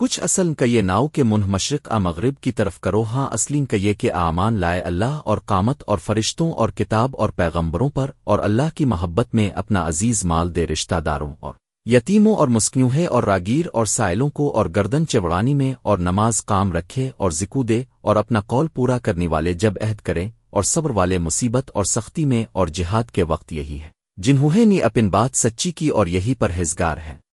کچھ اصل کا یہ ناؤ کے منہ مشرق آ مغرب کی طرف کرو ہاں اصلین کا یہ کہ آمان لائے اللہ اور قامت اور فرشتوں اور کتاب اور پیغمبروں پر اور اللہ کی محبت میں اپنا عزیز مال دے رشتہ داروں اور یتیموں اور مسکیوہے اور راگیر اور سائلوں کو اور گردن چوڑانی میں اور نماز کام رکھے اور ذکو دے اور اپنا قول پورا کرنے والے جب عہد کریں اور صبر والے مصیبت اور سختی میں اور جہاد کے وقت یہی ہے۔ جنہوں نے اپن بات سچی کی اور یہی پر ہزگار ہے